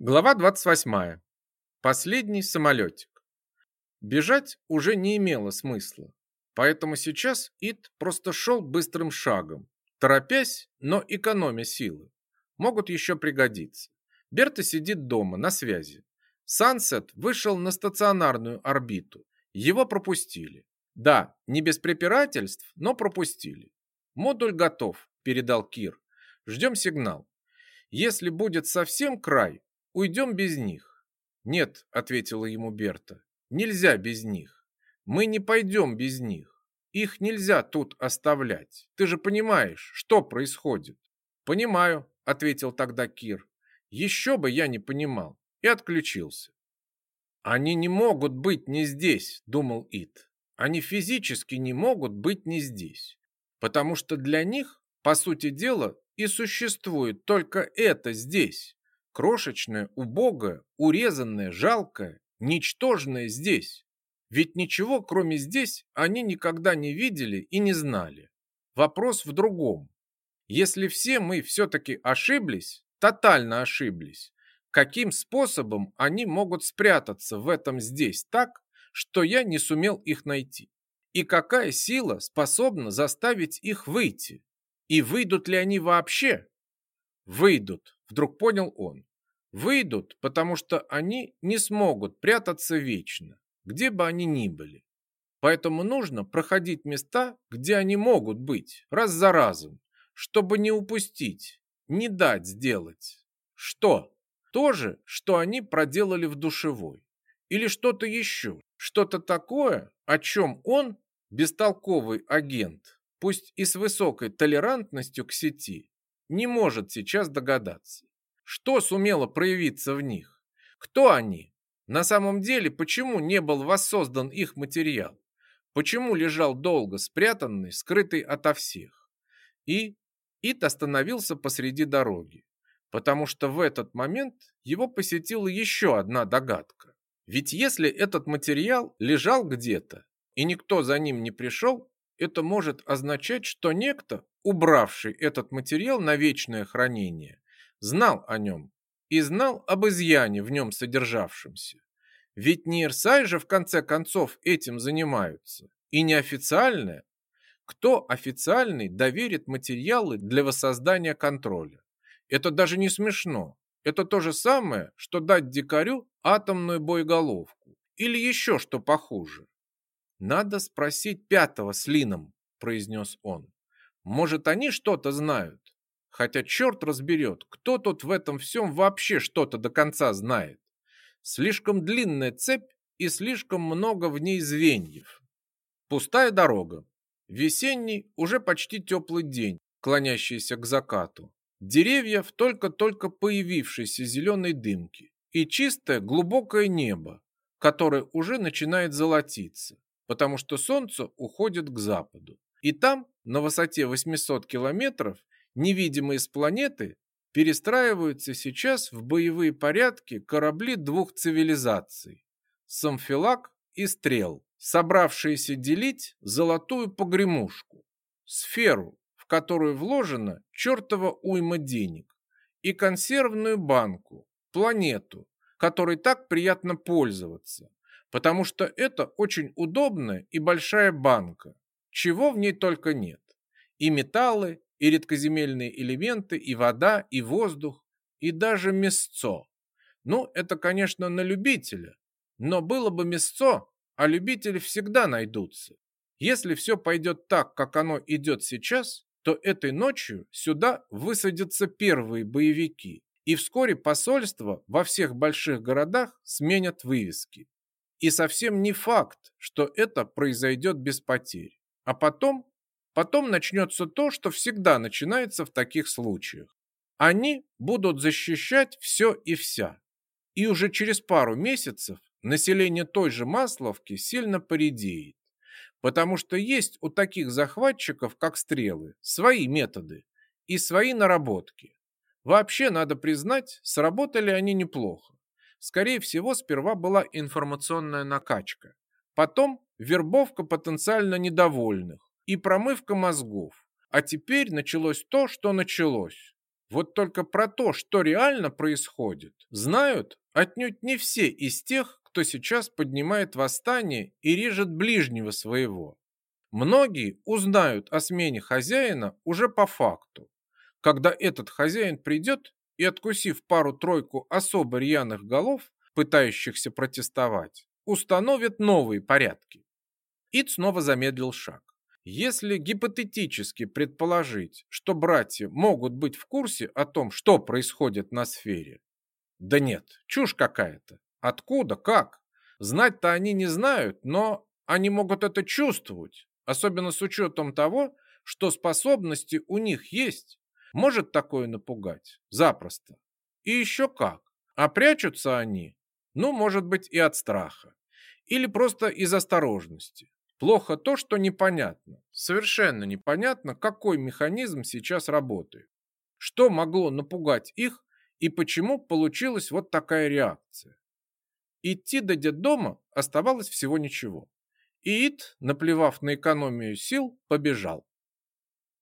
Глава 28. Последний самолетик. Бежать уже не имело смысла, поэтому сейчас Ит просто шел быстрым шагом, торопясь, но экономя силы. Могут еще пригодиться. Берта сидит дома, на связи. Сансет вышел на стационарную орбиту. Его пропустили. Да, не без препирательств, но пропустили. Модуль готов, передал Кир. Ждем сигнал. Если будет совсем край, Уйдем без них. Нет, ответила ему Берта. Нельзя без них. Мы не пойдем без них. Их нельзя тут оставлять. Ты же понимаешь, что происходит. Понимаю, ответил тогда Кир. Еще бы я не понимал. И отключился. Они не могут быть не здесь, думал Ит. Они физически не могут быть не здесь. Потому что для них, по сути дела, и существует только это здесь. Крошечное, убогое, урезанное, жалкое, ничтожное здесь. Ведь ничего, кроме здесь, они никогда не видели и не знали. Вопрос в другом. Если все мы все-таки ошиблись, тотально ошиблись, каким способом они могут спрятаться в этом здесь так, что я не сумел их найти? И какая сила способна заставить их выйти? И выйдут ли они вообще? Выйдут, вдруг понял он. Выйдут, потому что они не смогут прятаться вечно, где бы они ни были. Поэтому нужно проходить места, где они могут быть, раз за разом, чтобы не упустить, не дать сделать. Что? То же, что они проделали в душевой. Или что-то еще, что-то такое, о чем он, бестолковый агент, пусть и с высокой толерантностью к сети, не может сейчас догадаться. Что сумело проявиться в них? Кто они? На самом деле, почему не был воссоздан их материал? Почему лежал долго спрятанный, скрытый ото всех? И Ит остановился посреди дороги, потому что в этот момент его посетила еще одна догадка. Ведь если этот материал лежал где-то, и никто за ним не пришел, это может означать, что некто, убравший этот материал на вечное хранение, знал о нем и знал об изъяне в нем содержавшемся. Ведь не Ирсай же в конце концов этим занимаются, и неофициальное. Кто официальный доверит материалы для воссоздания контроля? Это даже не смешно. Это то же самое, что дать дикарю атомную боеголовку или еще что похуже. Надо спросить пятого с Лином, произнес он. Может, они что-то знают? Хотя черт разберет, кто тут в этом всем вообще что-то до конца знает. Слишком длинная цепь и слишком много в ней звеньев. Пустая дорога. Весенний, уже почти теплый день, клонящийся к закату. Деревья в только-только появившейся зеленой дымке. И чистое глубокое небо, которое уже начинает золотиться, потому что солнце уходит к западу. И там, на высоте 800 километров, невидимые с планеты, перестраиваются сейчас в боевые порядки корабли двух цивилизаций – Самфилак и Стрел, собравшиеся делить золотую погремушку, сферу, в которую вложено чертова уйма денег, и консервную банку, планету, которой так приятно пользоваться, потому что это очень удобная и большая банка, чего в ней только нет. И металлы, и редкоземельные элементы, и вода, и воздух, и даже мясцо. Ну, это, конечно, на любителя, но было бы мясцо, а любители всегда найдутся. Если все пойдет так, как оно идет сейчас, то этой ночью сюда высадятся первые боевики, и вскоре посольства во всех больших городах сменят вывески. И совсем не факт, что это произойдет без потерь. А потом Потом начнется то, что всегда начинается в таких случаях. Они будут защищать все и вся. И уже через пару месяцев население той же Масловки сильно поредеет. Потому что есть у таких захватчиков, как стрелы, свои методы и свои наработки. Вообще, надо признать, сработали они неплохо. Скорее всего, сперва была информационная накачка. Потом вербовка потенциально недовольных и промывка мозгов. А теперь началось то, что началось. Вот только про то, что реально происходит, знают отнюдь не все из тех, кто сейчас поднимает восстание и режет ближнего своего. Многие узнают о смене хозяина уже по факту, когда этот хозяин придет и, откусив пару-тройку особо рьяных голов, пытающихся протестовать, установит новые порядки. Ид снова замедлил шаг. Если гипотетически предположить, что братья могут быть в курсе о том, что происходит на сфере, да нет, чушь какая-то. Откуда, как? Знать-то они не знают, но они могут это чувствовать, особенно с учетом того, что способности у них есть. Может такое напугать? Запросто. И еще как. А прячутся они, ну, может быть, и от страха. Или просто из осторожности. Плохо то, что непонятно. Совершенно непонятно, какой механизм сейчас работает. Что могло напугать их и почему получилась вот такая реакция. Идти до детдома оставалось всего ничего. И наплевав на экономию сил, побежал.